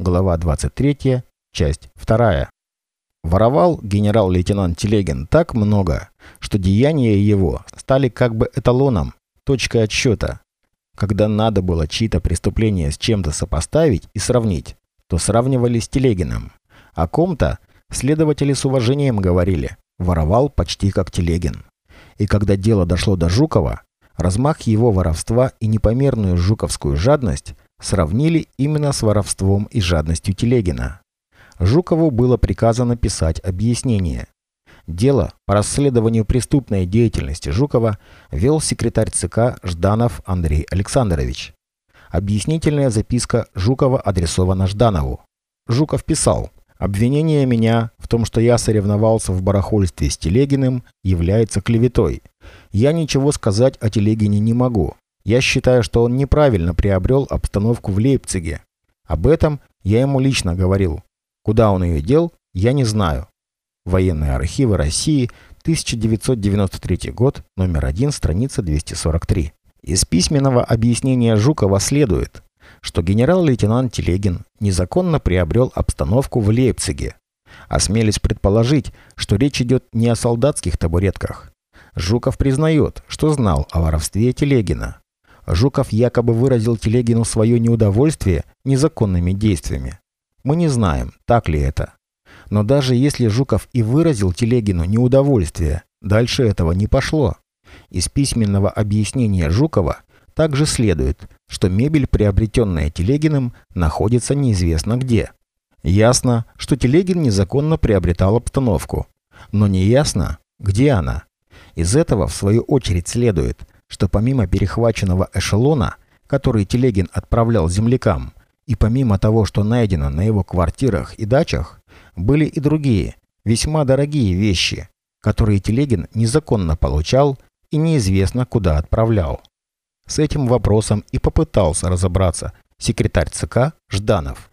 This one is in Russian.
Глава 23, часть 2. Воровал генерал-лейтенант Телегин так много, что деяния его стали как бы эталоном, точкой отсчета. Когда надо было чьи-то преступления с чем-то сопоставить и сравнить, то сравнивали с Телегиным. О ком-то следователи с уважением говорили «воровал почти как Телегин». И когда дело дошло до Жукова, размах его воровства и непомерную жуковскую жадность – сравнили именно с воровством и жадностью Телегина. Жукову было приказано писать объяснение. Дело по расследованию преступной деятельности Жукова вел секретарь ЦК Жданов Андрей Александрович. Объяснительная записка Жукова адресована Жданову. Жуков писал «Обвинение меня в том, что я соревновался в барахольстве с Телегиным, является клеветой. Я ничего сказать о Телегине не могу. Я считаю, что он неправильно приобрел обстановку в Лейпциге. Об этом я ему лично говорил. Куда он ее дел, я не знаю. Военные архивы России, 1993 год, номер 1, страница 243. Из письменного объяснения Жукова следует, что генерал-лейтенант Телегин незаконно приобрел обстановку в Лейпциге. Осмелись предположить, что речь идет не о солдатских табуретках. Жуков признает, что знал о воровстве Телегина. Жуков якобы выразил Телегину свое неудовольствие незаконными действиями. Мы не знаем, так ли это. Но даже если Жуков и выразил Телегину неудовольствие, дальше этого не пошло. Из письменного объяснения Жукова также следует, что мебель, приобретенная Телегиным, находится неизвестно где. Ясно, что Телегин незаконно приобретал обстановку. Но не ясно, где она. Из этого, в свою очередь, следует, что помимо перехваченного эшелона, который Телегин отправлял землякам, и помимо того, что найдено на его квартирах и дачах, были и другие, весьма дорогие вещи, которые Телегин незаконно получал и неизвестно куда отправлял. С этим вопросом и попытался разобраться секретарь ЦК Жданов.